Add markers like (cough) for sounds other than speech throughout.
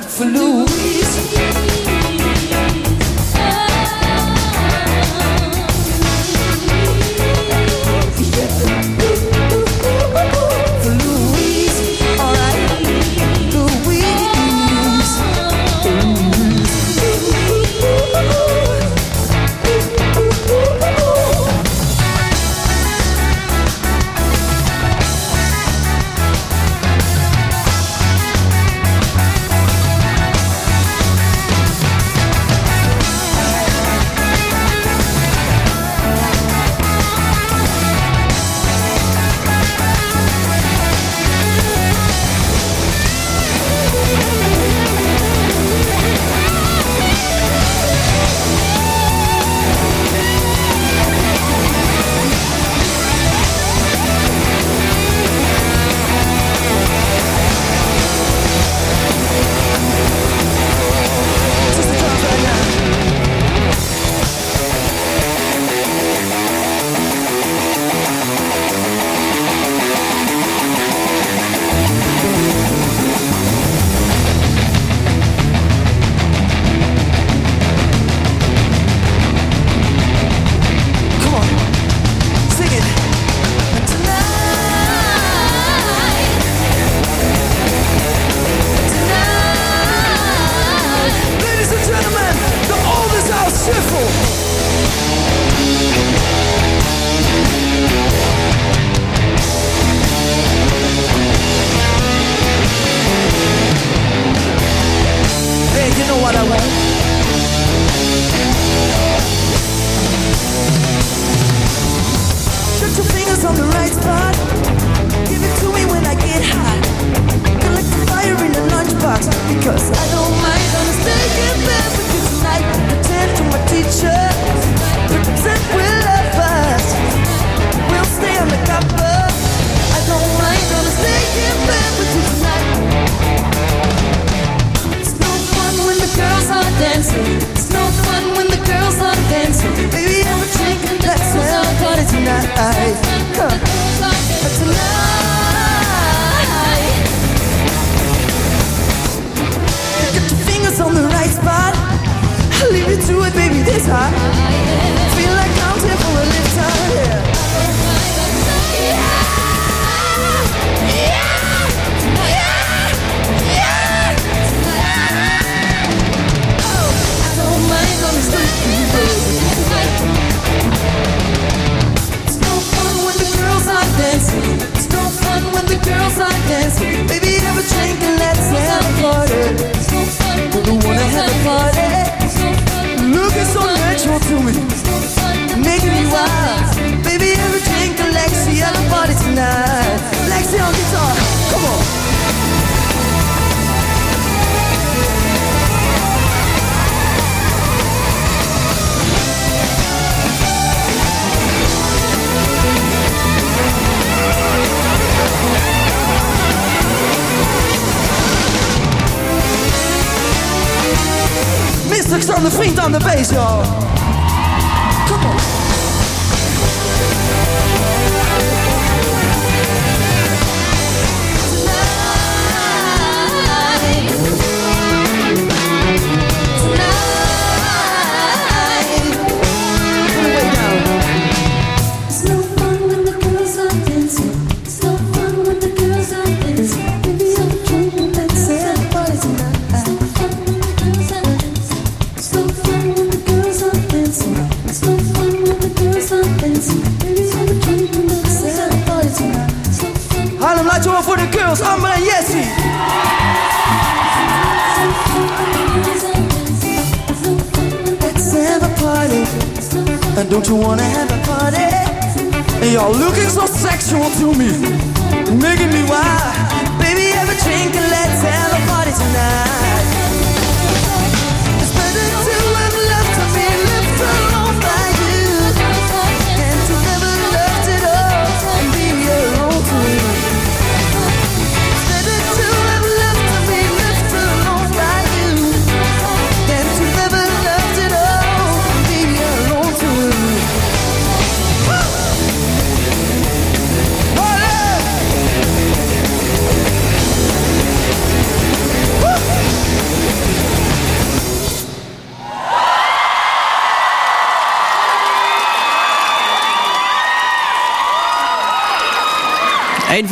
For Louise.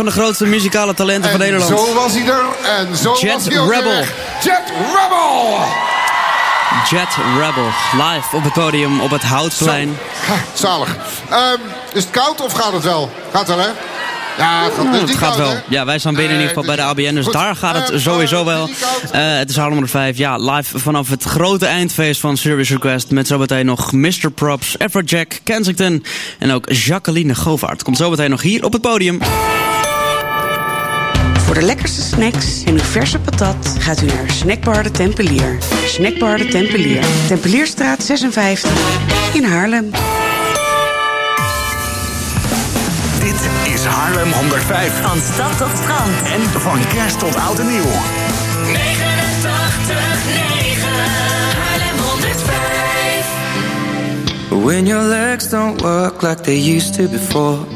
Van de grootste muzikale talenten van Nederland. zo was hij er. En zo Jet was hij ook Rebel. weg. Jet Rebel. Jet Rebel. Live op het podium op het Houtplein. Ha, zalig. Ehm, is het koud of gaat het wel? Gaat wel, hè? Ja, het gaat, is het gaat koud, wel. hè? Ja, wij staan binnen in ieder geval bij de ABN. Dus Goed. daar gaat het Eh, sowieso wel. Eh, het is Harlem 105. Ja, live vanaf het grote eindfeest van Service Request. Met zometeen nog Mr. Props, Afrojack, Kensington. En ook Jacqueline Govaert. Komt zometeen nog hier op het podium. Voor de lekkerste snacks en uw verse patat gaat u naar Snackbar de Tempelier. Snackbar de Tempelier. Tempelierstraat 56 in Haarlem. Dit is Haarlem 105. Van stad tot strand. En van kerst tot oud en nieuw. 89, 9. Haarlem 105. When your legs don't work like they used to before.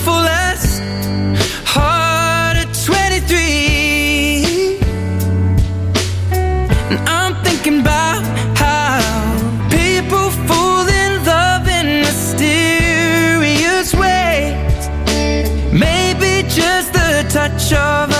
still as hard at 23. And I'm thinking about how people fall in love in mysterious ways. Maybe just the touch of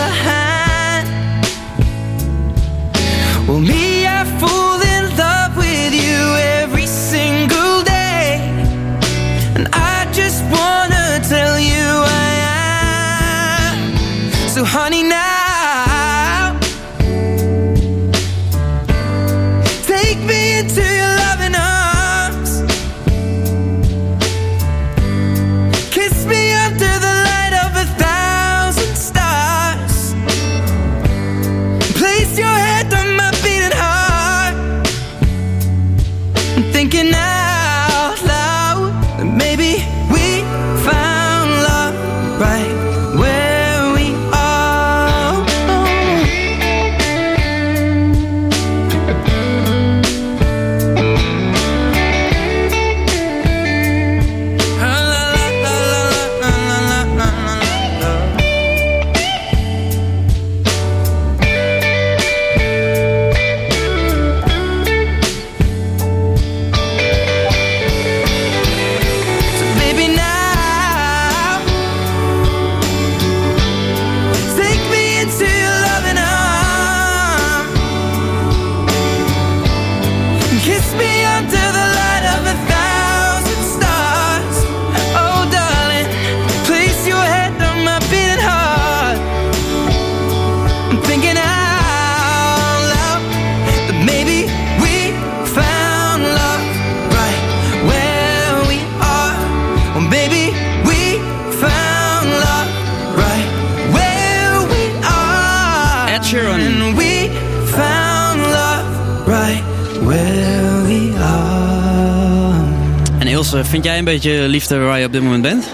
beetje liefde waar je op dit moment bent?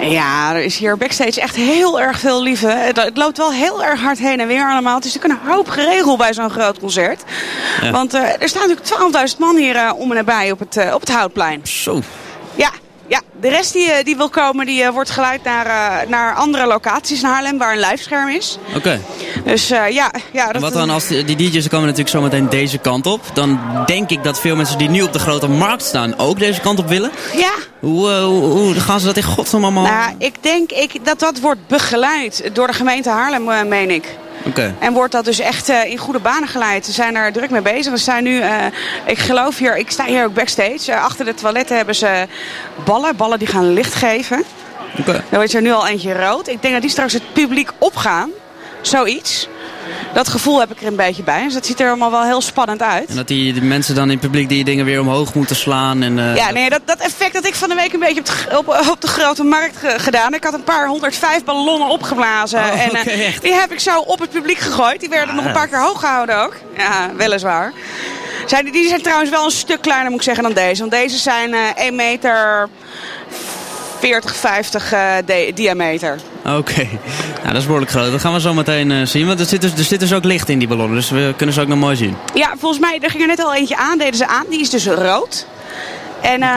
Ja, er is hier backstage echt heel erg veel liefde. Het, het loopt wel heel erg hard heen en weer allemaal. Het is natuurlijk een hoop geregeld bij zo'n groot concert. Ja. Want eh, er staan natuurlijk 12.000 man hier eh, om en nabij op het, eh, op het Houtplein. Zo. Ja, ja. de rest die, die wil komen, die wordt geleid naar, naar andere locaties in Haarlem waar een livescherm is. Oké. Dus eh, ja, ja dat Wat dan als die, die DJ's komen natuurlijk zometeen deze kant op. Dan denk ik dat veel mensen die nu op de grote markt staan ook deze kant op willen. Ja, Hoe, eh, hoe, hoe gaan ze dat in godsnaam allemaal... nou, ik denk ik, dat dat wordt begeleid door de gemeente Haarlem, eh, meen ik. Oké. En wordt dat dus echt in goede banen geleid. Ze zijn er druk mee bezig. We zijn nu, ik geloof hier, ik sta hier ook backstage. Achter de toiletten hebben ze ballen. Ballen die gaan licht geven. Oké. Dan is er nu al eentje rood. Ik denk dat die straks het publiek opgaan. Zoiets. Dat gevoel heb ik er een beetje bij. Dus dat ziet er allemaal wel heel spannend uit. En dat die de mensen dan in het publiek die dingen weer omhoog moeten slaan. En, eh, Ja, nee, dat, dat effect dat ik van de week een beetje op de, op, op de grote markt ge- gedaan. Ik had een paar 105 ballonnen opgeblazen. Oh, en eh, die heb ik zo op het publiek gegooid. Die werden nog een paar keer hoog gehouden ook. Ja, weliswaar. Zijn, die- die zijn trouwens wel een stuk kleiner, moet ik zeggen, dan deze. Want deze zijn eh 1 meter 40, 50 eh, di- diameter. Oké. Nou, dat is behoorlijk groot. Dat gaan we zo meteen eh, zien. Want er zit, dus, er zit dus ook licht in die ballonnen. Dus we kunnen ze ook nog mooi zien. Ja, volgens mij, er ging er net al eentje aan, deden ze aan. Die is dus rood. En eh,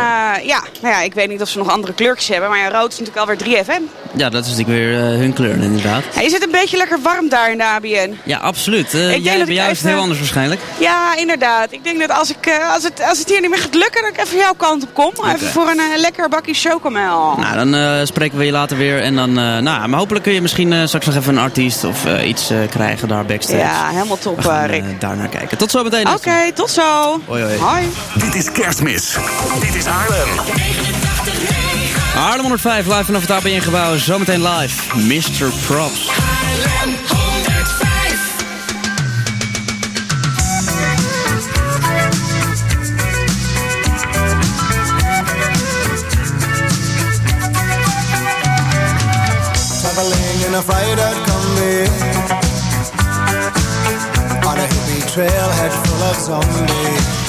ja, nou ja, ik weet niet of ze nog andere kleurtjes hebben. Maar ja, rood is natuurlijk alweer 3FM. Ja, dat is natuurlijk weer eh, hun kleur inderdaad. Ja, is het een beetje lekker warm daar in de ABN? Ja, absoluut. Eh, denk jij, dat bij jou is het even- heel anders waarschijnlijk. Ja, inderdaad. Ik denk dat als, ik, eh, als, het, als het hier niet meer gaat lukken, dat ik even jouw kant op kom. Even voor een lekker bakje chocomel. Nou, dan eh, spreken we je later weer. En dan, eh, nou, maar hopelijk kun je misschien eh, straks nog even een artiest of eh, iets eh, krijgen daar backstage. ja, helemaal top, We gaan eh, Rick. eh, daar naar kijken. Tot zo meteen. Oké, tot zo. Hoi, hoi. Hoi. Dit is Kerstmis. Dit is Haarlem. 89.9 Haarlem 105 live vanaf het ABN gebouw. Zometeen live. Mr. Props. Haarlem 105 Traveling in a freighter combi On a hippie trailhead full of zombies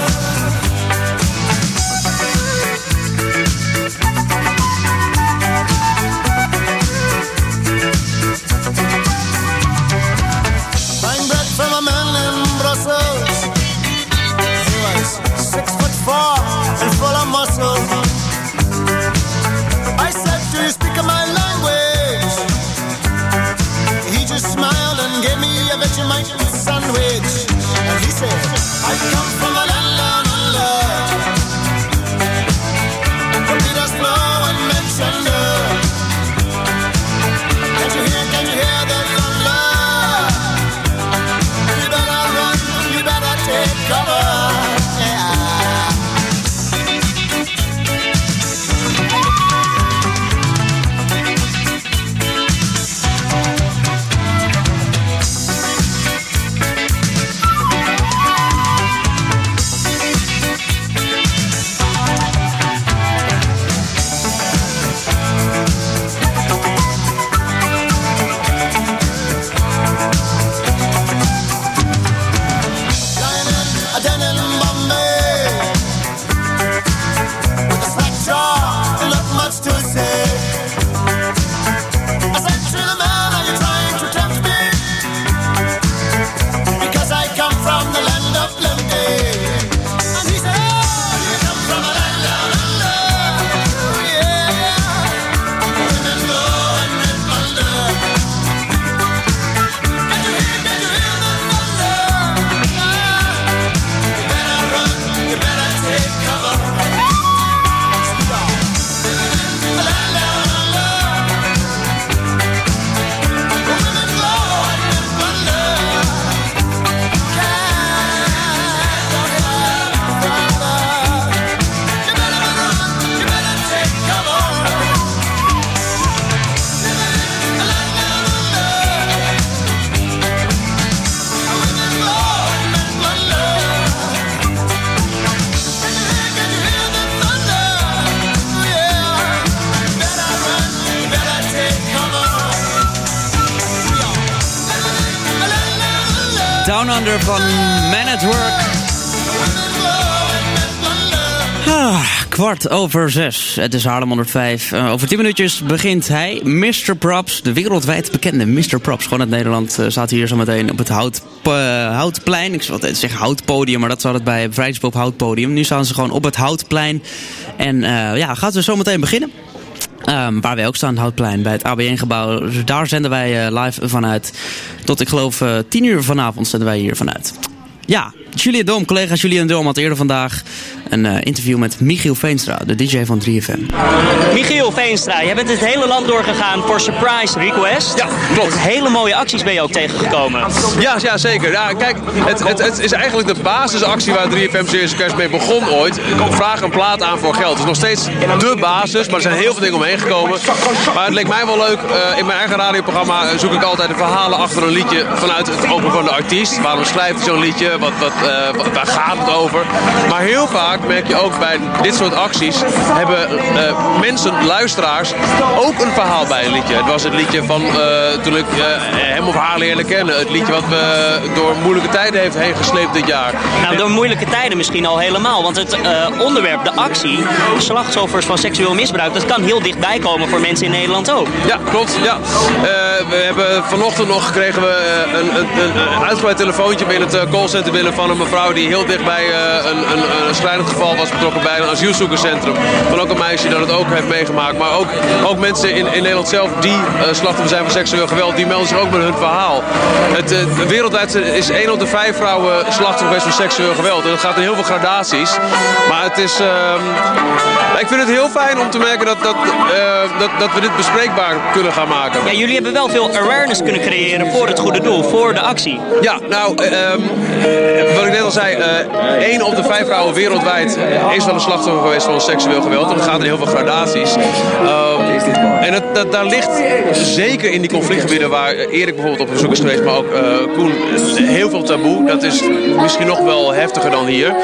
she sandwich. And he said, I come much to say. Van Man at Work. Ah, kwart over zes. Het is Haarlem 105. Uh, over tien minuutjes begint hij. Mr. Props, de wereldwijd bekende Mr. Props. Gewoon uit Nederland uh, staat hier zo meteen op het hout, uh, Houtplein. Ik zou altijd zeggen Houtpodium, maar dat zat het bij Vrijheidsboop Houtpodium. Nu staan ze gewoon op het Houtplein. En ja, gaat ze zo meteen beginnen. Um, waar wij ook staan, Houtplein, bij het ABN-gebouw. Dus daar zenden wij uh, live vanuit. Tot ik geloof uh, 10 uur vanavond zenden wij hier vanuit. Ja, Julian Dom, collega Julian Dom had eerder vandaag een uh, interview met Michiel Veenstra, de DJ van 3FM. Michiel Veenstra, jij bent het hele land doorgegaan voor Surprise Request. Ja, klopt. Hele mooie acties ben je ook tegengekomen. Ja, ja zeker. Ja, kijk, het, het, het is eigenlijk de basisactie waar 3FM Serious Request mee begon ooit. Vraag een plaat aan voor geld. Het is nog steeds de basis, maar er zijn heel veel dingen omheen gekomen. Maar het leek mij wel leuk. Uh, in mijn eigen radioprogramma zoek ik altijd de verhalen achter een liedje vanuit het ogen van de artiest. Waarom schrijft hij zo'n liedje? Wat, wat, uh, waar gaat het over? Maar heel vaak merk je ook bij dit soort acties hebben uh, mensen, luisteraars, ook een verhaal bij een liedje. Het was het liedje van uh, toen ik hem of haar leerde kennen. Het liedje wat me door moeilijke tijden heeft heen gesleept dit jaar. Nou, door moeilijke tijden misschien al helemaal. Want het onderwerp, de actie, slachtoffers van seksueel misbruik, dat kan heel dichtbij komen voor mensen in Nederland ook. Ja, klopt. Ja. we hebben vanochtend nog gekregen we een, een, een uitgebreid telefoontje binnen het callcenter binnen van een mevrouw die heel dicht bij een, een, een schrijnend geval was betrokken bij een asielzoekerscentrum. Van ook een meisje dat het ook heeft meegemaakt. Maar ook, ook mensen in, in Nederland zelf die uh, slachtoffer zijn van seksueel geweld, die melden zich ook met hun verhaal. Het, uh, wereldwijd is 1 op de 5 vrouwen slachtoffer geweest van seksueel geweld. En dat gaat in heel veel gradaties. Maar het is... Uh, ik vind het heel fijn om te merken dat, dat, uh, dat, dat we dit bespreekbaar kunnen gaan maken. Ja, jullie hebben wel veel awareness kunnen creëren voor het goede doel, voor de actie. Ja, nou, wat ik net al zei, 1 op de 5 vrouwen wereldwijd is wel een slachtoffer geweest van seksueel geweld. En dat gaat in heel veel gradaties. Um, en dat, daar ligt zeker in die conflictgebieden waar Erik bijvoorbeeld op bezoek is geweest, maar ook uh, Koen, heel veel taboe. Dat is misschien nog wel heftiger dan hier.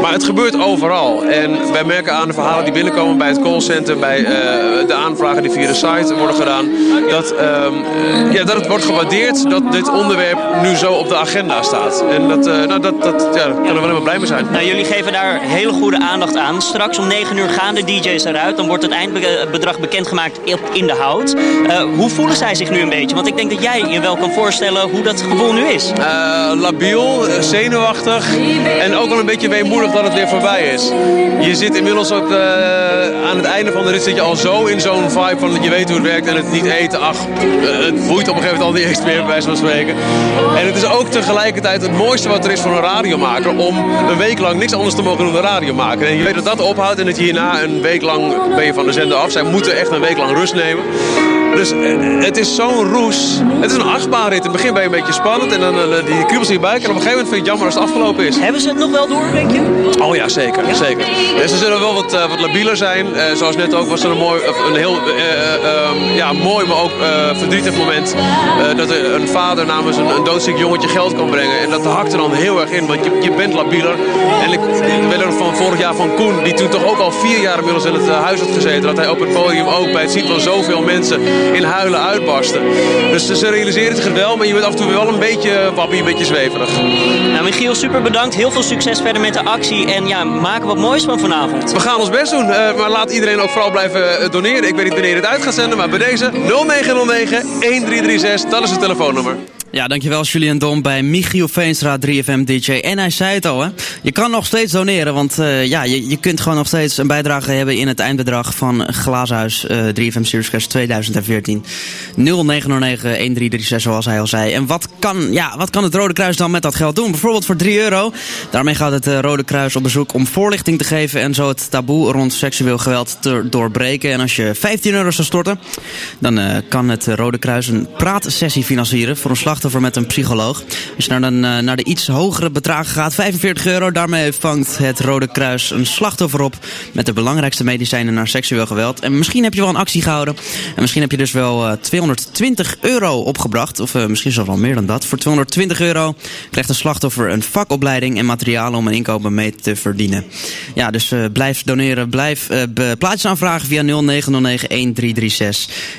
Maar het gebeurt overal. En wij merken aan de verhalen die binnenkomen bij het callcenter, bij uh, de aanvragen die via de site worden gedaan, dat, um, ja, dat het wordt gewaardeerd dat dit onderwerp nu zo op de agenda staat. En dat, uh, nou, dat, dat ja, daar kunnen we alleen maar blij mee zijn. Nou, jullie geven daar hele goede aandacht aan. Straks om 9 uur gaan de DJ's eruit. Dan wordt het eindbedrag bekendgemaakt in de hout. Uh, hoe voelen zij zich nu een beetje? Want ik denk dat jij je wel kan voorstellen hoe dat gevoel nu is. Uh, labiel, zenuwachtig en ook wel een beetje weemoedig dat het weer voorbij is. Je zit inmiddels ook uh, aan het einde van de rit zit je al zo in zo'n vibe van dat je weet hoe het werkt en het niet eten. Ach, het boeit op een gegeven moment al niet eens meer bij wijze van spreken. En het is ook tegelijkertijd het mooiste wat er is voor een om een week lang niks anders te mogen doen dan radio maken. En je weet dat dat ophoudt en dat je hierna een week lang ben je van de zender af. Zij moeten echt een week lang rust nemen. Dus het is zo'n roes. Het is een achtbaanrit. In het begin ben je een beetje spannend en dan uh, die kriebels in je buik. En op een gegeven moment vind je het jammer als het afgelopen is. Hebben ze het nog wel door, denk je? Oh ja, zeker. Ja? zeker. Ja, ze zullen wel wat, uh, wat labieler zijn. Zoals net ook was er een, mooi, een heel um, ja, mooi, maar ook verdrietig moment. dat een vader namens een, een doodziek jongetje geld kan brengen. En dat hakt er dan heel erg in, want je, je bent labieler. En ik weet er van vorig jaar van Koen, die toen toch ook al vier jaar inmiddels in het huis had gezeten. Dat hij op het podium ook bij het zien van zoveel mensen in huilen uitbarsten. Dus ze realiseren zich wel, maar je bent af en toe wel een beetje wappie, een beetje zweverig. Nou Michiel, super bedankt. Heel veel succes verder met de actie. En ja, maken wat moois van vanavond. We gaan ons best doen, uh, maar laat iedereen ook vooral blijven doneren. Ik weet niet wanneer het uit gaat zenden, maar bij deze 0909 1336, dat is het telefoonnummer. Ja, dankjewel Julian Dom bij Michiel Veenstra, 3FM DJ. En hij zei het al, hè. Je kan nog steeds doneren, want uh, ja, je, je kunt gewoon nog steeds een bijdrage hebben in het eindbedrag van Glazenhuis uh, 3FM Series Crash 2014. 0909-1336, zoals hij al zei. En wat kan, ja, wat kan het Rode Kruis dan met dat geld doen? Bijvoorbeeld voor 3 euro. Daarmee gaat het uh, Rode Kruis op bezoek om voorlichting te geven en zo het taboe rond seksueel geweld te doorbreken. En als je 15 euro zou storten, dan uh, kan het Rode Kruis een praatsessie financieren voor een met een psycholoog. Als je naar, dan, uh, naar de iets hogere bedragen gaat, 45 euro, daarmee vangt het Rode Kruis een slachtoffer op met de belangrijkste medicijnen naar seksueel geweld. En misschien heb je wel een actie gehouden. En misschien heb je dus wel uh, 220 euro opgebracht, of uh, misschien zelfs wel meer dan dat. Voor 220 euro krijgt een slachtoffer een vakopleiding en materialen om een inkomen mee te verdienen. Ja, dus uh, blijf doneren, blijf plaatjes aanvragen via 0909-1336.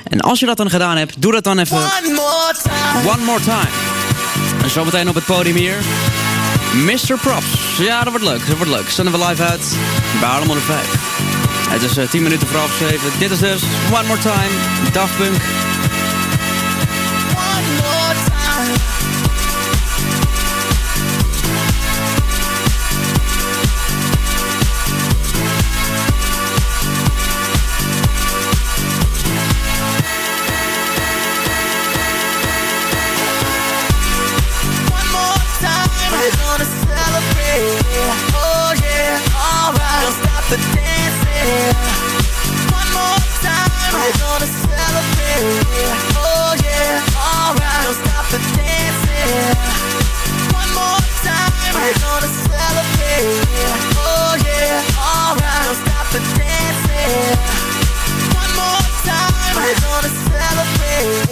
En als je dat dan gedaan hebt, doe dat dan even. One more time. One more time. En zometeen op het podium hier. Mr. Props. Ja, dat wordt leuk. Dat wordt leuk. Zenden we live uit bij Haarlem 105. Het is eh, 10 minuten voor half 7. Dit is dus One More Time. Daft Punk.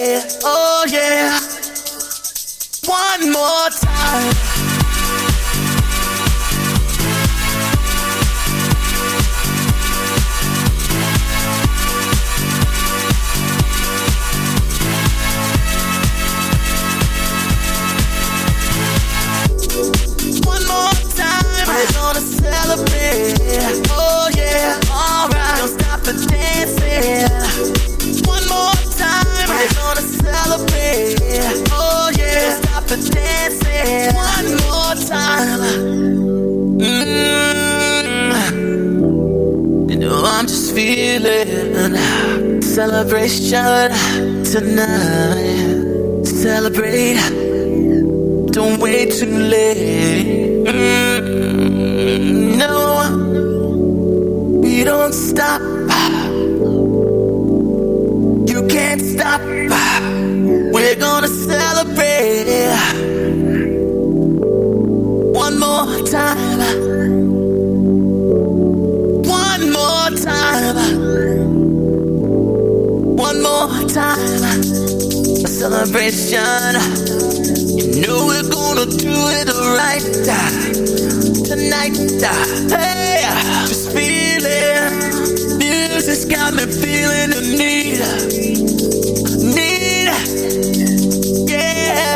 Celebrate. Oh yeah. One more time. One more time, gonna celebrate. Oh yeah, alright. Don't stop the dancing. We're gonna celebrate. Oh yeah, don't stop the dancing. One more time. Mm. You know I'm just feeling celebration tonight. Celebrate. Don't wait too late. Mm, no, we don't stop. Gonna celebrate. it One more time. One more time. One more time. A celebration. You know we're gonna do it right tonight. Hey, just feeling. Music's got me feeling the need.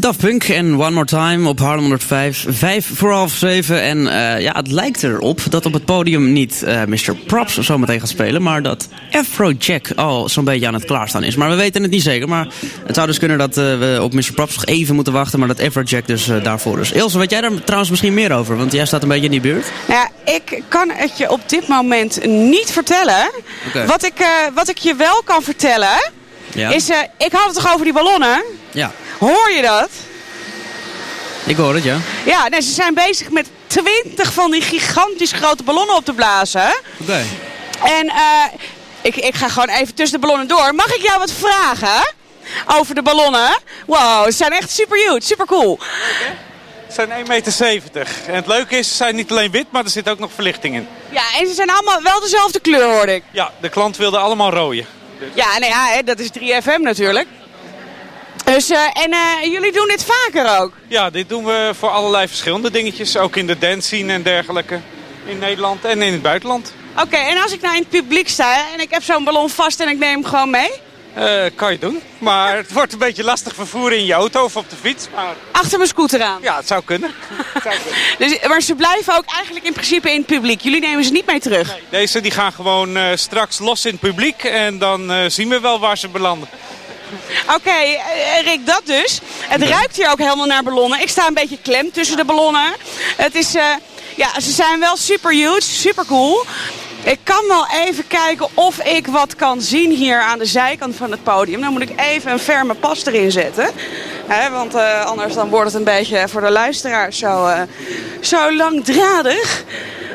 Daft Punk en One More Time op Harlem 105. Vijf voor half zeven. En eh, ja, het lijkt erop dat op het podium niet eh, Mr. Props zometeen gaat spelen. Maar dat Afrojack al zo'n beetje aan het klaarstaan is. Maar we weten het niet zeker. Maar het zou dus kunnen dat eh, we op Mr. Props nog even moeten wachten. Maar dat Afrojack dus daarvoor is. Ilse, weet jij daar trouwens misschien meer over? Want jij staat een beetje in die buurt. Nou ja, ik kan het je op dit moment niet vertellen. Wat, ik, wat ik je wel kan vertellen, Ja. is... ik had het toch over die ballonnen? Hoor je dat? ik hoor het, ja. Ja, nee, ze zijn bezig met twintig van die gigantisch grote ballonnen op te blazen. Oké. En eh, ik, ik ga gewoon even tussen de ballonnen door. Mag ik jou wat vragen? Over de ballonnen? Wow, ze zijn echt super huge, super cool. Het zijn 1,70 meter. En het leuke is, ze zijn niet alleen wit, maar er zit ook nog verlichting in. Ja, en ze zijn allemaal wel dezelfde kleur, hoorde ik. Ja, de klant wilde allemaal rooien. Ja, nou ja, hè, dat is 3FM natuurlijk. Dus, eh, en eh, jullie doen dit vaker ook? Ja, dit doen we voor allerlei verschillende dingetjes. Ook in de dance scene en dergelijke. In Nederland en in het buitenland. Oké, en als ik nou in het publiek sta en ik heb zo'n ballon vast en ik neem hem gewoon mee? Eh, kan je doen. Maar het wordt een beetje lastig vervoeren in je auto of op de fiets. Maar Achter mijn scooter aan. ja, het zou kunnen. (laughs) Dus, maar ze blijven ook eigenlijk in principe in het publiek. Jullie nemen ze niet mee terug. Deze die gaan gewoon straks los in het publiek. En dan zien we wel waar ze belanden. (laughs) Oké, eh, Rick, dat dus. Het ruikt hier ook helemaal naar ballonnen. Ik sta een beetje klem tussen de ballonnen. Het is, eh, ja, ze zijn wel super huge, super cool. Ik kan wel even kijken of ik wat kan zien hier aan de zijkant van het podium. Dan moet ik even een ferme pas erin zetten. Hè, want eh, anders dan wordt het een beetje voor de luisteraars zo, zo langdradig.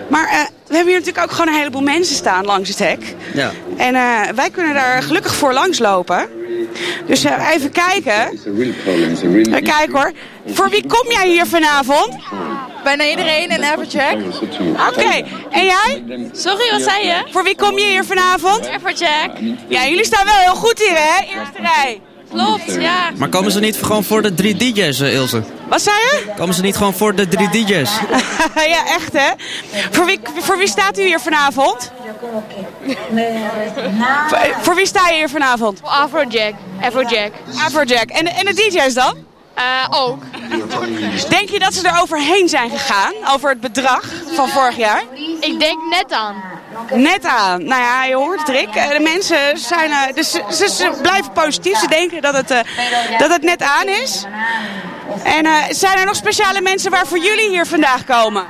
Maar eh, we hebben hier natuurlijk ook gewoon een heleboel mensen staan langs het hek. Ja. En eh, wij kunnen daar gelukkig voor langs lopen. Dus eh, even kijken. Even kijken hoor. Voor wie kom jij hier vanavond? Bijna iedereen en Everjack. Oké, en jij? Sorry, wat zei je? Voor wie kom je hier vanavond? Everjack. Ja, jullie staan wel heel goed hier hè, eerste rij. Klopt, ja. Maar komen ze niet gewoon voor de drie DJ's, eh, Ilse? Wat zei je? Komen ze niet gewoon voor de drie DJ's? (laughs) ja, echt hè. Voor wie, voor wie staat u hier vanavond? Voor, voor wie sta je hier vanavond? Afrojack. Afrojack. Afrojack. En, de- en de DJ's dan? Eh, ook. Denk je dat ze er overheen zijn gegaan? Over het bedrag van vorig jaar? Ik denk net aan. Net aan. Nou ja, je hoort het, Rick. Eh, De mensen zijn, eh, dus ze, blijven positief. Ze denken dat het, eh, dat het net aan is. En zijn er nog speciale mensen waarvoor jullie hier vandaag komen?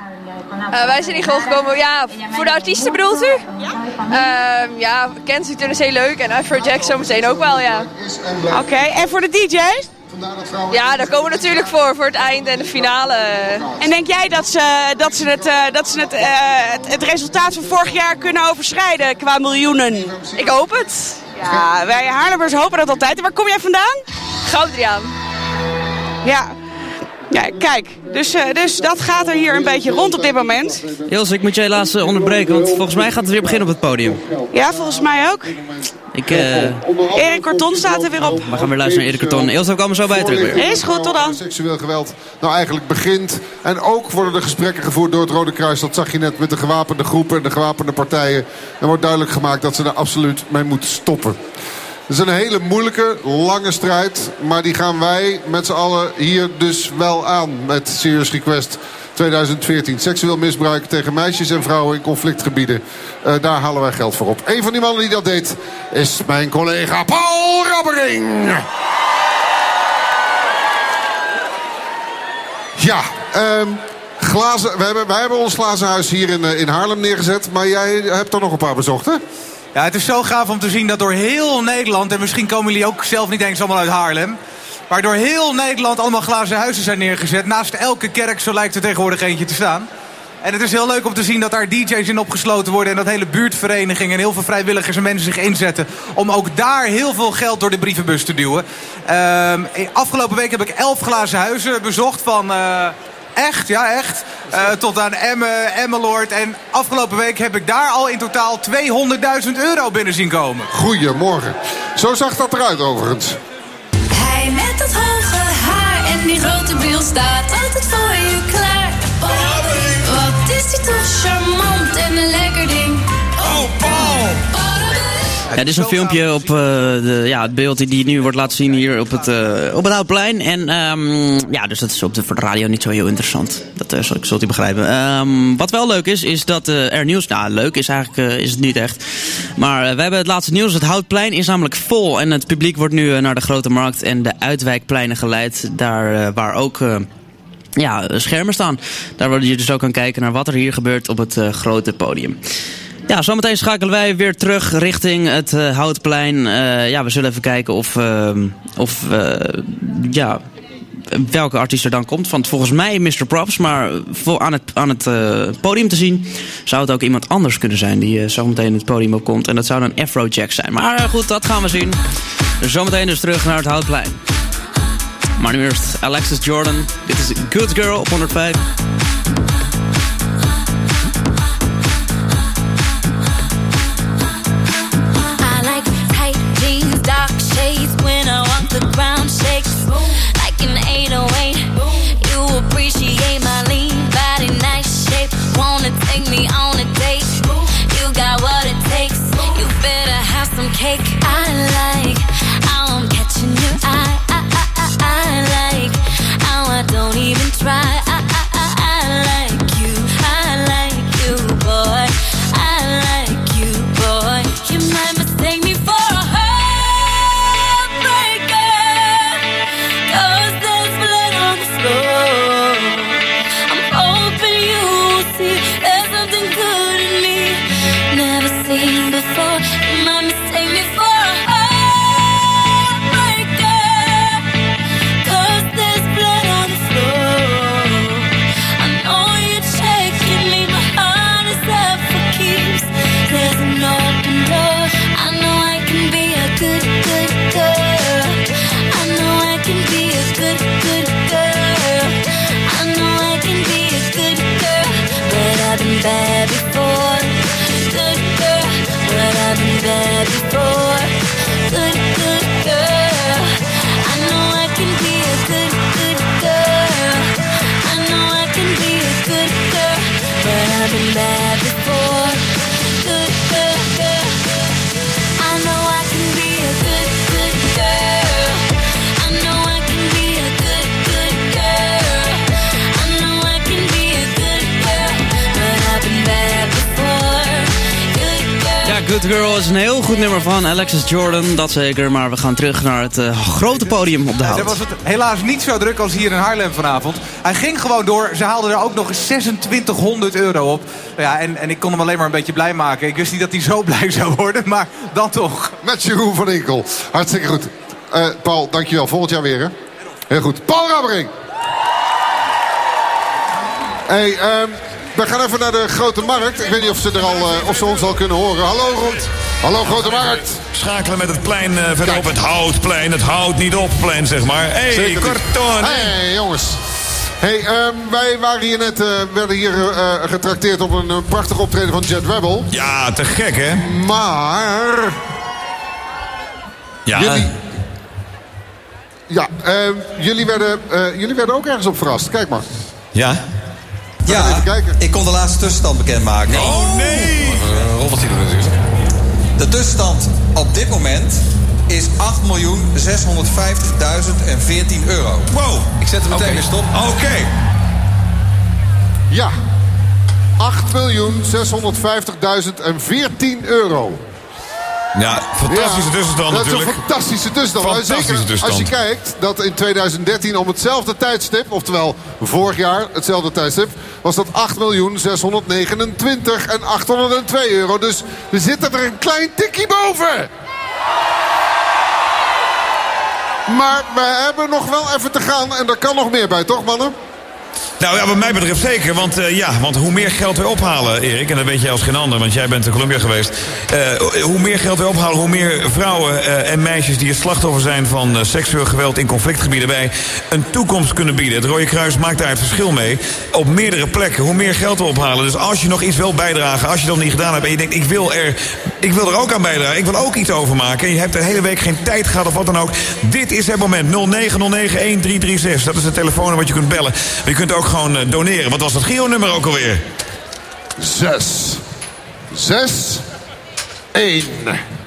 Wij zijn hier gewoon gekomen, ja, voor de artiesten bedoelt u? Ja. ja, Kent natuurlijk is heel leuk en Afrojack zometeen ook wel, ja. Oké, en voor de DJ's? Ja, daar komen we natuurlijk voor, voor het eind en de finale. En denk jij dat ze, dat ze, het, eh, dat ze het, eh, het, het resultaat van vorig jaar kunnen overschrijden qua miljoenen? Ik hoop het. Ja, wij Haarlemmers hopen dat altijd. En waar kom jij vandaan? Goudriaan. Ja. Ja, kijk. Dus, eh, dus dat gaat er hier een beetje rond op dit moment. Ilse, ik moet je helaas eh, onderbreken, want volgens mij gaat het weer beginnen op het podium. Ja, volgens mij ook. Ik, eh, Erik Korton staat er weer op. we gaan weer luisteren naar Erik Karton. Ilse, we komen zo bij terug weer. Is goed, tot dan. seksueel geweld nou eigenlijk begint. En ook worden er gesprekken gevoerd door het Rode Kruis. Dat zag je net met de gewapende groepen en de gewapende partijen. Er wordt duidelijk gemaakt dat ze er absoluut mee moeten stoppen. Het is een hele moeilijke, lange strijd. Maar die gaan wij met z'n allen hier dus wel aan. Met Serious Request 2014. Seksueel misbruik tegen meisjes en vrouwen in conflictgebieden. Eh, daar halen wij geld voor op. Een van die mannen die dat deed is mijn collega Paul Rabbering. Ja, ehm, glazen, we hebben, wij hebben ons glazen huis hier in, eh, in Haarlem neergezet. Maar jij hebt er nog een paar bezocht, hè? Ja, het is zo gaaf om te zien dat door heel Nederland... en misschien komen jullie ook zelf niet eens allemaal uit Haarlem... maar door heel Nederland allemaal glazen huizen zijn neergezet. Naast elke kerk, zo lijkt er tegenwoordig eentje te staan. En het is heel leuk om te zien dat daar DJ's in opgesloten worden... en dat hele buurtverenigingen en heel veel vrijwilligers en mensen zich inzetten... om ook daar heel veel geld door de brievenbus te duwen. Ehm, afgelopen week heb ik elf glazen huizen bezocht van... eh, Echt, ja echt. Eh, tot aan Emmen, Emmeloord. En afgelopen week heb ik daar al in totaal 200.000 euro binnen zien komen. Goedemorgen. Zo zag dat eruit overigens. Hij met dat hoge haar en die grote bril staat altijd voor Ja, dit is een filmpje op eh, de, ja, het beeld die- nu wordt laten zien hier op het, eh, op het Houtplein. En ehm, ja, dus dat is op de, voor de radio niet zo heel interessant. Dat uh, zult, u begrijpen. Ehm, wat wel leuk is, is dat eh, er nieuws... Nou, leuk is eigenlijk eh, is het niet echt. Maar eh, we hebben het laatste nieuws. Het Houtplein is namelijk vol. En het publiek wordt nu eh, naar de Grote Markt en de uitwijkpleinen geleid. Daar eh, waar ook... eh, ja, schermen staan. Daar waar je dus ook kan kijken naar wat er hier gebeurt op het eh, grote podium. Ja, zometeen schakelen wij weer terug richting het eh, Houtplein. Eh, ja, we zullen even kijken of, ehm, of eh, ja, welke artiest er dan komt. Want volgens mij Mr. Props, maar aan het, aan het podium te zien... zou het ook iemand anders kunnen zijn die zometeen het podium opkomt. En dat zou dan Afrojack zijn. Maar goed, dat gaan we zien. Zometeen dus terug naar het Houtplein. Maar nu eerst Alexis Jordan. Dit is Good Girl op 105. Cake. I like I'm catching your eye. I, I, I, I like how I don't even try. you throw Good Girl is een heel goed nummer van Alexis Jordan, dat zeker. Maar we gaan terug naar het eh, grote podium op de Daar hout. was het helaas niet zo druk als hier in Haarlem vanavond. Hij ging gewoon door. Ze haalden er ook nog eens 2600 euro op. Ja, en, en ik kon hem alleen maar een beetje blij maken. Ik wist niet dat hij zo (laughs) blij zou worden, maar dan toch. Met Jeroen van Inkel. Hartstikke goed. Eh, Paul, dankjewel. Volgend jaar weer, hè? Heel goed. Paul Rabbering. Hey, ehm, we gaan even naar de Grote Markt. Ik weet niet of ze, er al, eh, of ze ons al kunnen horen. Hallo, Rond. Hallo, Grote Markt. Schakelen met het plein eh, verderop. Het houtplein. Het houdt niet op plein, zeg maar. Hé, hey. Corton. Hey, jongens. Hey, ehm, wij waren hier net, eh, werden hier eh, getrakteerd op een, prachtig optreden van Jet Rebel. Ja, te gek, hè? Maar... Ja. Jullie, ja, ehm, jullie, werden, jullie werden ook ergens op verrast. Kijk maar. Ja? Ja, ik kon de laatste tussenstand bekendmaken. Oh nee! Een roddeltje doen natuurlijk. De tussenstand op dit moment is 8.650.014 euro. Wow. Ik zet hem meteen Oké. weer stop. Oké. Ja. 8.650.014 euro. Ja, fantastische Ja, tussenstand dat natuurlijk. is een fantastische tussenstand. Fantastische Zeker tussenstand. Als je kijkt dat in 2013 om hetzelfde tijdstip... oftewel vorig jaar hetzelfde tijdstip... was dat 8.629 en 802 euro. Dus we zitten er een klein tikje boven. Maar we hebben nog wel even te gaan en er kan nog meer bij, toch mannen? Nou ja, wat mij betreft zeker. Want, eh, ja, want hoe meer geld we ophalen, Erik... en dat weet jij als geen ander, want jij bent in Colombia geweest... eh, hoe meer geld we ophalen, hoe meer vrouwen eh, en meisjes... die het slachtoffer zijn van seksueel geweld in conflictgebieden... wij een toekomst kunnen bieden. Het Rode Kruis maakt daar het verschil mee. Op meerdere plekken, hoe meer geld we ophalen. Dus als je nog iets wil bijdragen, als je dat niet gedaan hebt... en je denkt, ik wil er, ik wil er ook aan bijdragen, ik wil ook iets overmaken... en je hebt de hele week geen tijd gehad of wat dan ook... dit is het moment, 0909-1336. Dat is het telefoonnummer wat je kunt bellen. Je kunt ook gewoon eh, doneren. Wat was dat Giro-nummer ook alweer? Zes. Zes. Eén.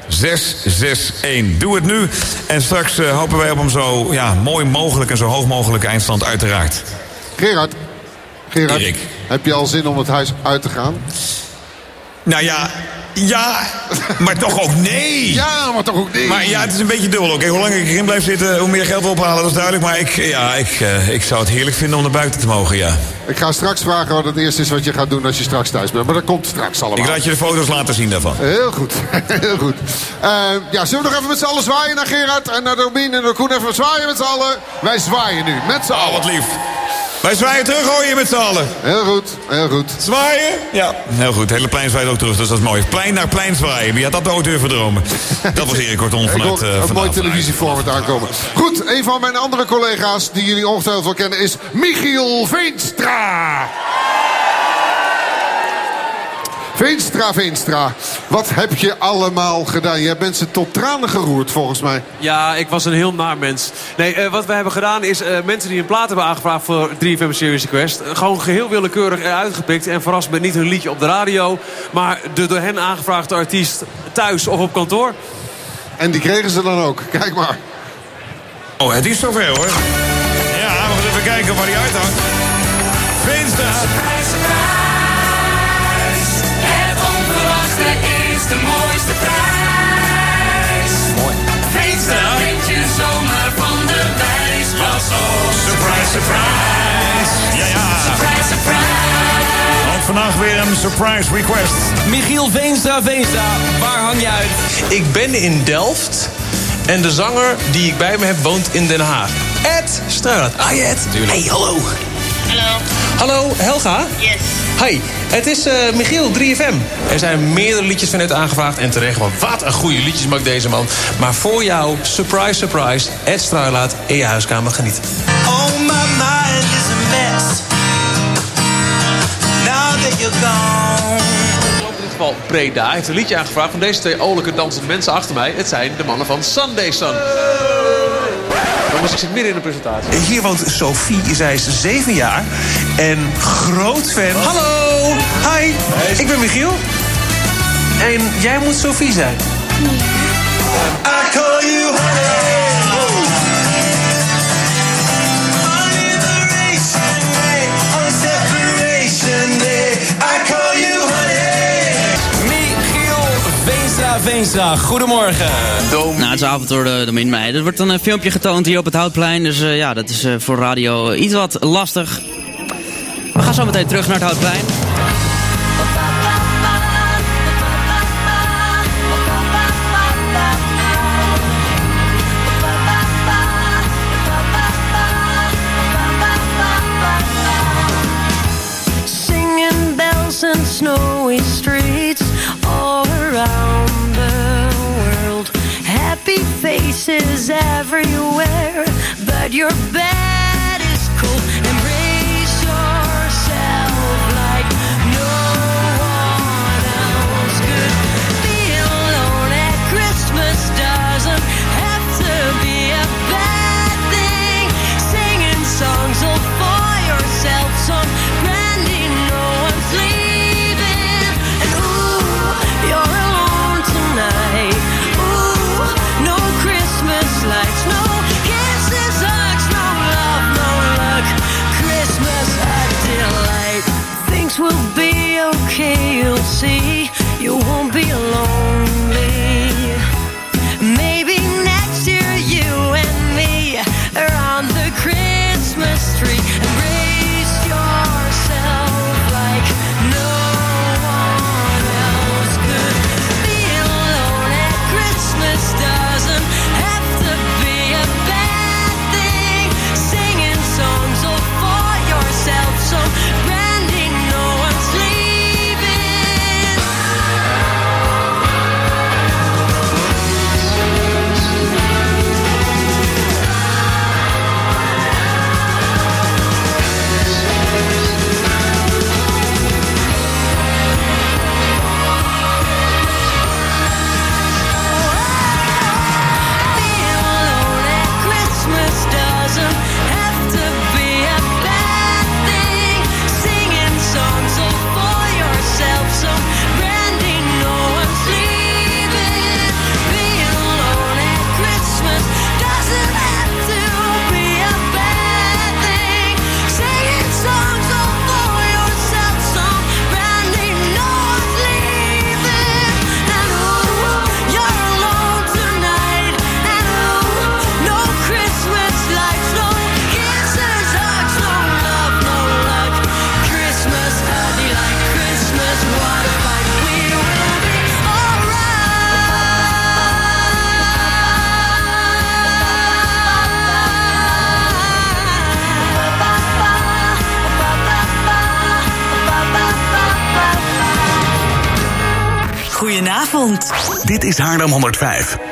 661. Doe het nu. En straks eh, hopen wij op hem zo ja, mooi mogelijk en zo hoog mogelijk eindstand uiteraard. Gerard. Gerard, Erik. heb je al zin om het huis uit te gaan? Nou ja, ja, maar toch ook nee. Ja, maar toch ook nee. Maar ja, het is een beetje dubbel. Oké, hoe langer ik erin blijf zitten, hoe meer geld we ophalen, dat is duidelijk. Maar ik, ja, ik, eh, ik zou het heerlijk vinden om naar buiten te mogen, ja. Ik ga straks vragen wat het eerste is wat je gaat doen als je straks thuis bent. Maar dat komt straks allemaal. Ik laat je de foto's laten zien daarvan. Heel goed, (laughs) heel goed. Eh, ja, zullen we nog even met z'n allen zwaaien naar Gerard en naar Domien en naar Koen? Even zwaaien met z'n allen. Wij zwaaien nu, met z'n Oh, allen. wat lief. Wij zwaaien terug, hoor je met z'n allen. Heel goed, heel goed. Zwaaien? Ja. Heel goed, het hele plein zwaait ook terug, dus dat is mooi. Plein naar plein zwaaien. Wie had dat ooit durven dromen? (laughs) Dat was Erik Kortom Ik vanuit hoor uh, een mooi televisieformat aankomen. Goed, een van mijn andere collega's die jullie ongetwijfeld wel kennen is Michiel Veenstra. Veenstra, Veenstra. Wat heb je allemaal gedaan? Jij bent ze tot tranen geroerd volgens mij. Ja, ik was een heel naar mens. Nee, eh, wat we hebben gedaan is eh, mensen die een plaat hebben aangevraagd voor 3FM Series Request. eh, gewoon geheel willekeurig eruit gepikt. En verrast met niet hun liedje op de radio. Maar de door hen aangevraagde artiest thuis of op kantoor. En die kregen ze dan ook. Kijk maar. Oh, het is zover hoor. Ja, we gaan even kijken waar die uithangt. Veenstra. De mooiste prijs. Mooi. Je zomaar van de wijs. Was oh, surprise, surprise. Ja, ja. Surprise, surprise. Want vandaag weer een surprise request. Michiel Veenstra, Veenstra, waar hang je uit? Ik ben in Delft. En de zanger die ik bij me heb woont in Den Haag. Ed Struilaat. Ah, Ed. Hey, hallo. Hallo. Hallo, Helga? Yes. Hi, het is eh, Michiel, 3FM. Er zijn meerdere liedjes van net aangevraagd en terecht. Want wat een goede liedjes maakt deze man. Maar voor jou, surprise, surprise, Ed Struilaat in je huiskamer genieten. Oh, my mind is a mess. Now that you're gone. In dit geval Breda heeft een liedje aangevraagd van deze twee olijke dansende mensen achter mij. Het zijn de mannen van Sunday Sun. Jongens, ik zit midden in de presentatie. Hier woont Sophie, zij is zeven jaar en groot fan. Hallo! Hi, ik ben Michiel. En jij moet Sophie zijn. I Goedemorgen. Nou, het is avond door de, de mei. Er wordt een eh, filmpje getoond hier op het Houtplein. Dus eh, ja, dat is eh, voor radio iets wat lastig. We gaan zo meteen terug naar het Houtplein. Faces everywhere, but you're bed Haarlem 105.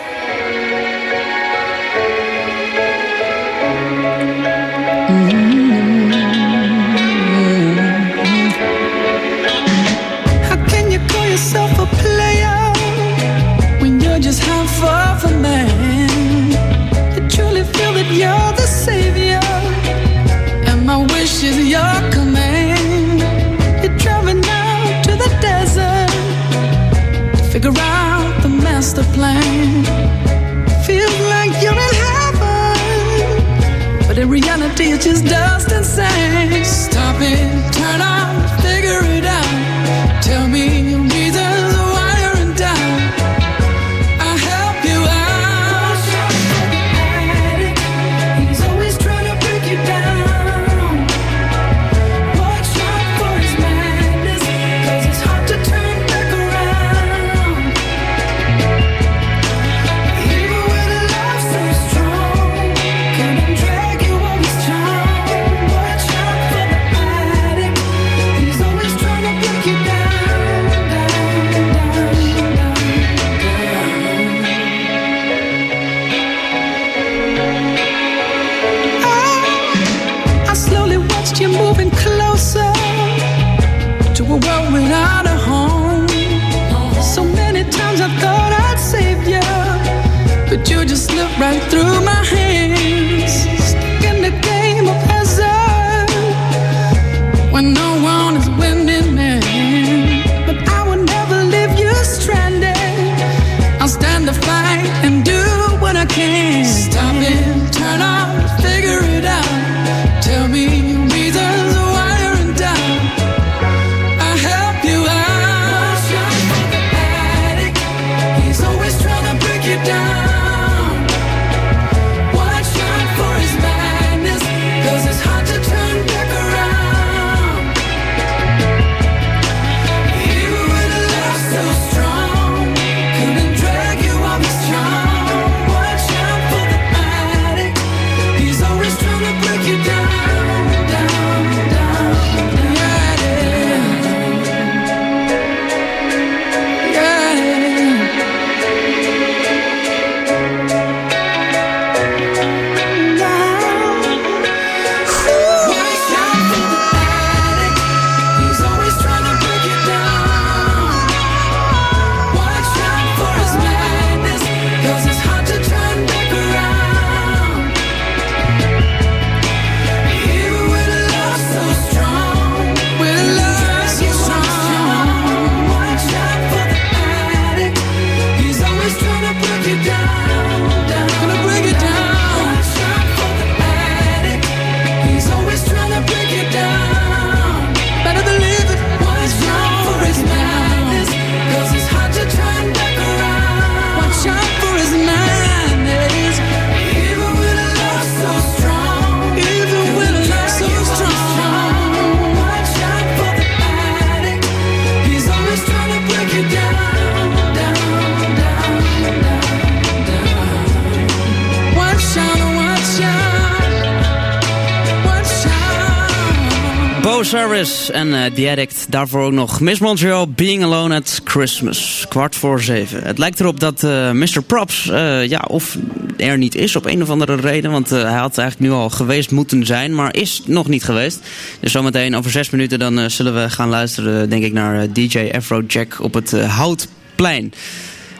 En eh, The Addict. Daarvoor ook nog Miss Montreal, Being Alone at Christmas. Kwart voor zeven. Het lijkt erop dat eh, Mr. Props, eh, ja, of er niet is op een of andere reden. Want hij had eigenlijk nu al geweest moeten zijn, maar is nog niet geweest. Dus zometeen over zes minuten dan zullen we gaan luisteren, denk ik, naar DJ Afrojack op het Houtplein.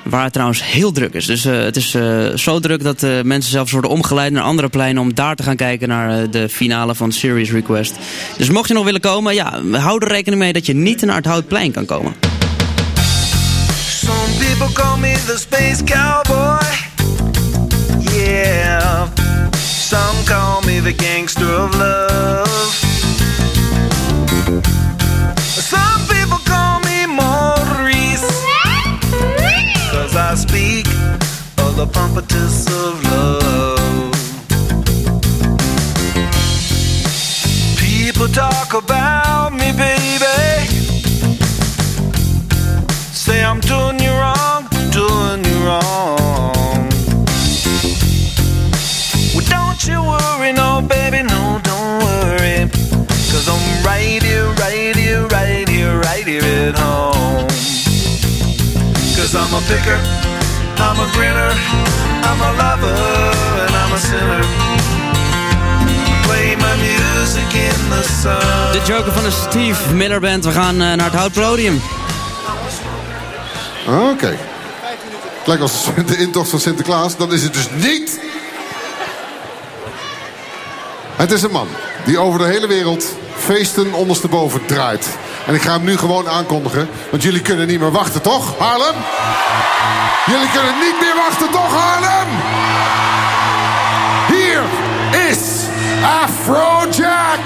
Waar het trouwens heel druk is. Dus eh, het is eh, zo druk dat eh, mensen zelfs worden omgeleid naar andere pleinen om daar te gaan kijken naar de finale van Series Request. Dus mocht je nog willen komen, ja, hou er rekening mee dat je niet naar het Houtplein kan komen. Some people call me the space cowboy. Yeah. Some call me the gangster of love. De Joker van de Steve Miller Band. We gaan eh, naar het Houtpodium. Ah, Oké. Lijkt als de intocht van Sinterklaas. Dan is het dus niet. Het is een man die over de hele wereld feesten ondersteboven draait. En ik ga hem nu gewoon aankondigen. Want jullie kunnen niet meer wachten, toch, Haarlem? Jullie kunnen niet meer wachten, toch, Haarlem? Hier is Afrojack.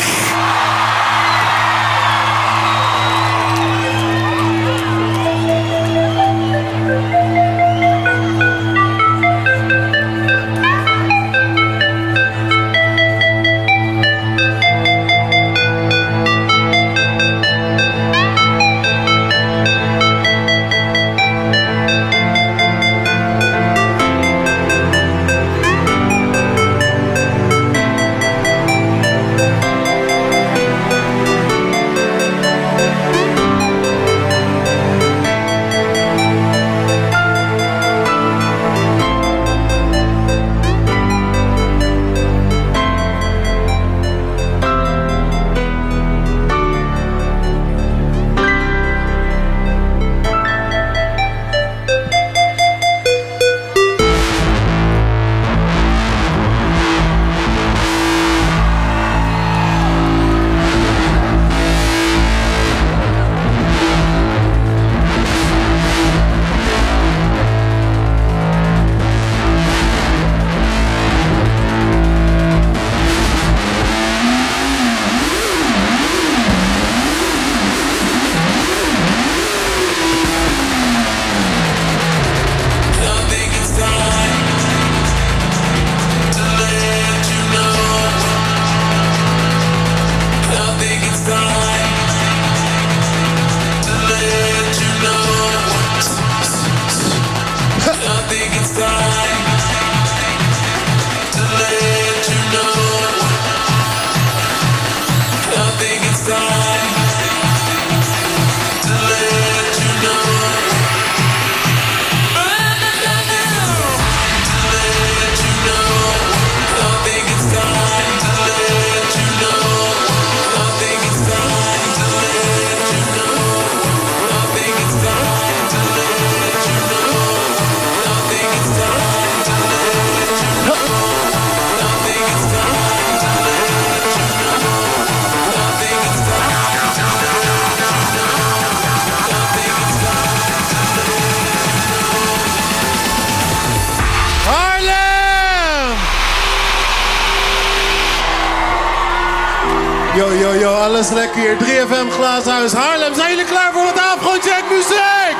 3FM Glazenhuis Haarlem. Zijn jullie klaar voor wat Afrojack muziek?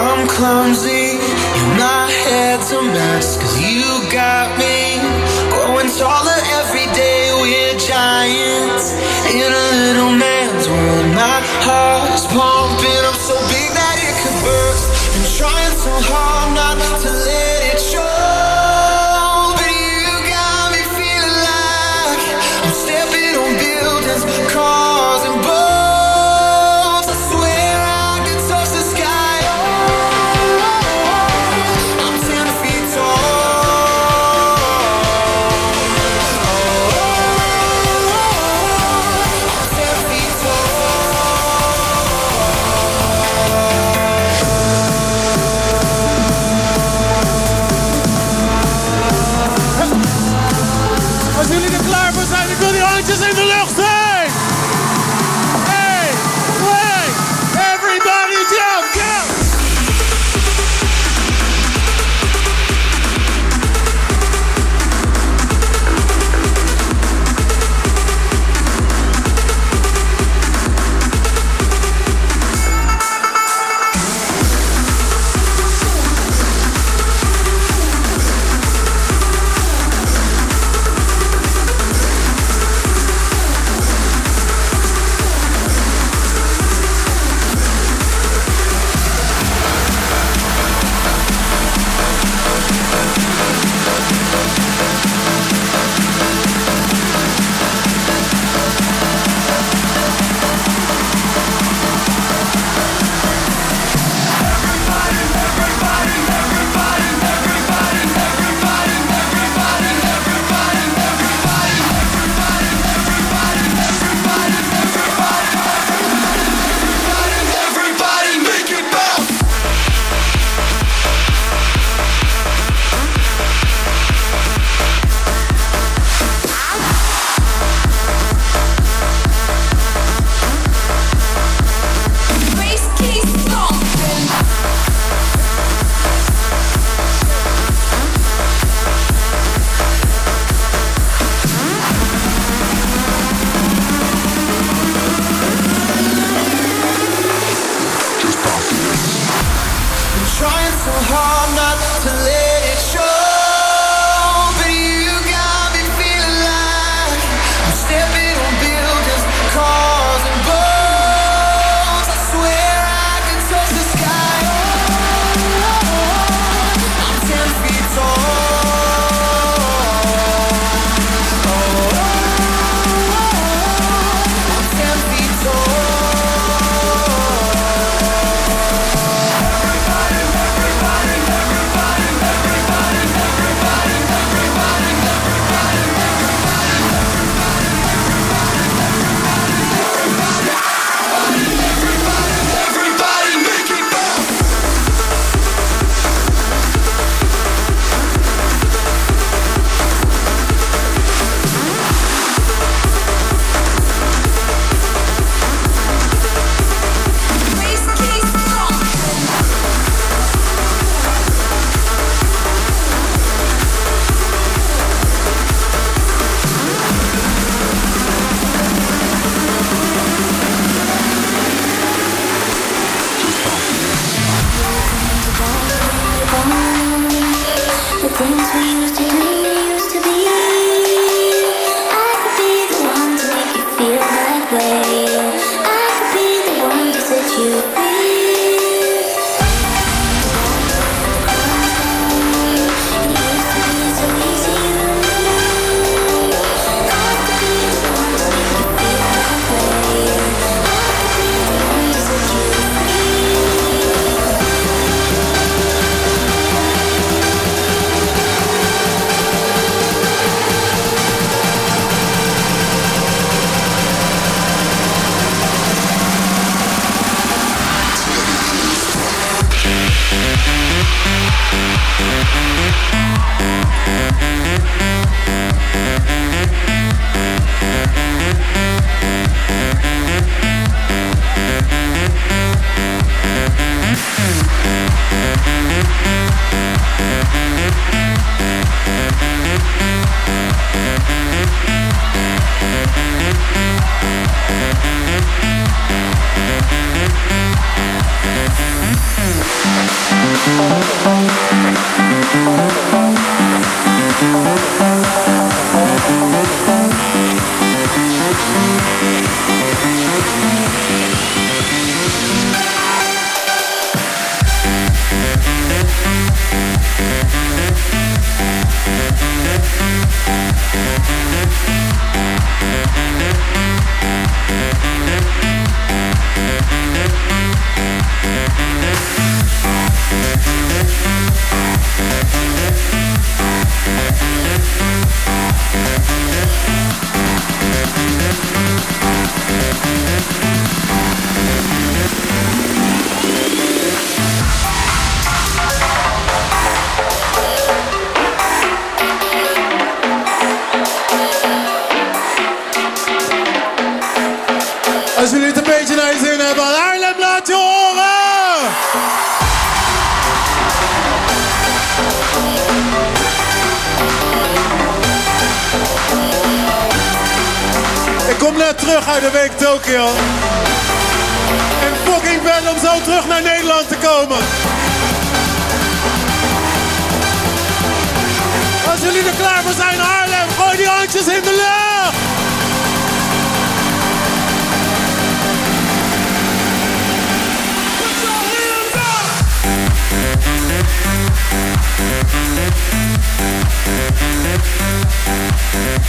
I'm clumsy and my head's a mess Cause you got me growing taller every day We're giants in a little man's world My heart's pumping up so big that it could burst And trying so hard not to let de week Tokio. En fucking ben om zo terug naar Nederland te komen. Als jullie er klaar voor zijn, Haarlem, gooi die handjes in de lucht! Sorry.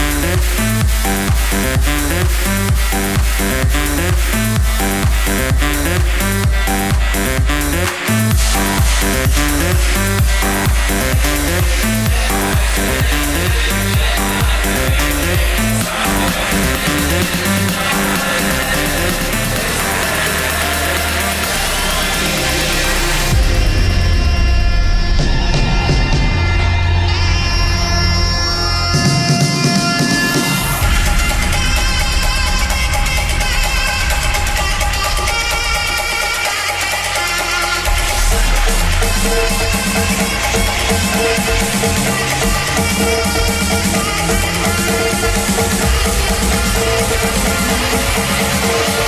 Música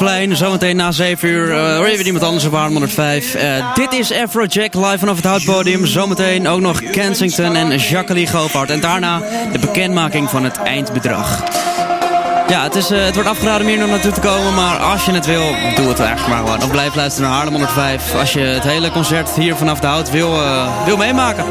eh, Houtplein, zometeen na 7 uur, uh, je weer iemand anders op Haarlem 105. Eh, dit is Afrojack live vanaf het Houtpodium. Zometeen ook nog Kensington en Jacqueline Govaert. En daarna de bekendmaking van het eindbedrag. Ja, het, is, eh, het wordt afgeraden om hier nog naartoe te komen. Maar als je het wil, doe het eigenlijk maar gewoon. Of blijf luisteren naar Haarlem 105. Als je het hele concert hier vanaf de hout wil, eh, wil meemaken.